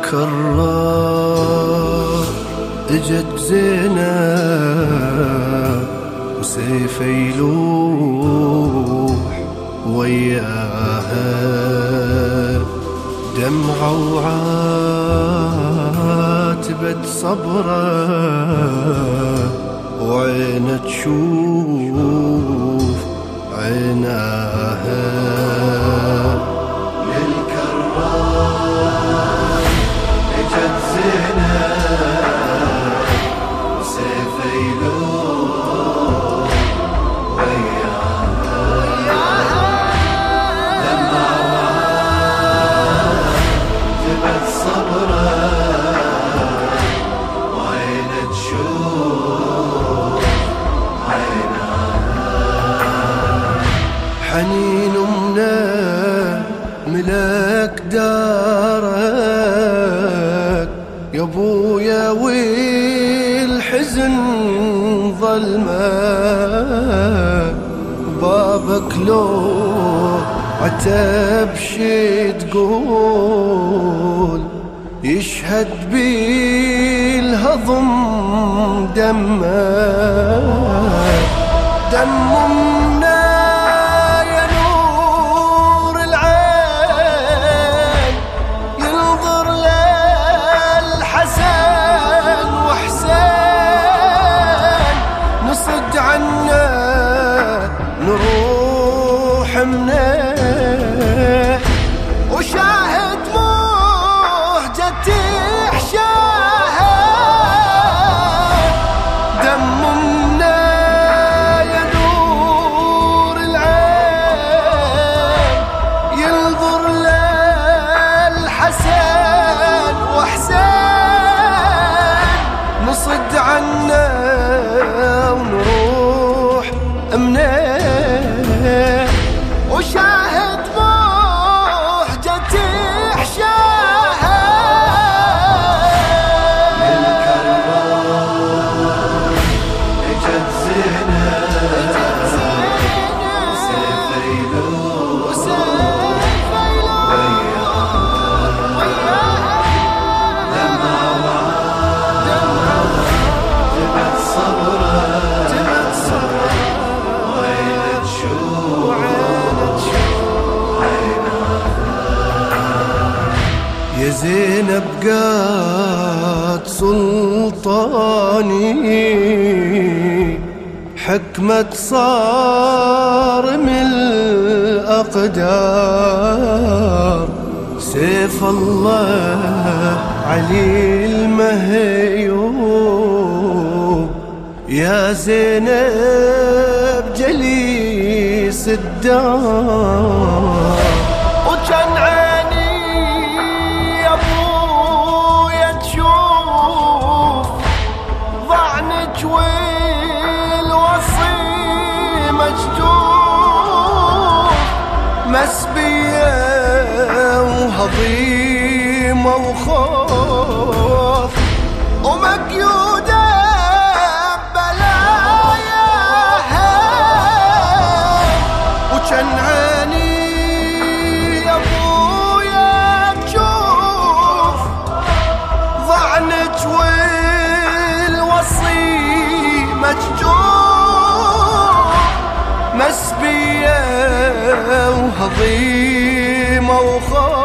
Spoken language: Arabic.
للكرار إجت زينب وسيف يلوح وياها دمعة وعاتبت صبره وعينه تشوف عيناها. حنين منا ملك دارك. يا ابويا والحزن ظلمك. بابك لو عتب شي تقول يشهد بالهضم دمك دم زينب قات سلطاني حكمة صار من الأقدار. سيف الله علي المهيوب. يا زينب جليس الدار. مسبية وهضيمة وخوف ومقيودة بلاياها. وكان عيني يا أبويا تشوف ضعنك والوصي مسجون مسبية وهضيمة وخاف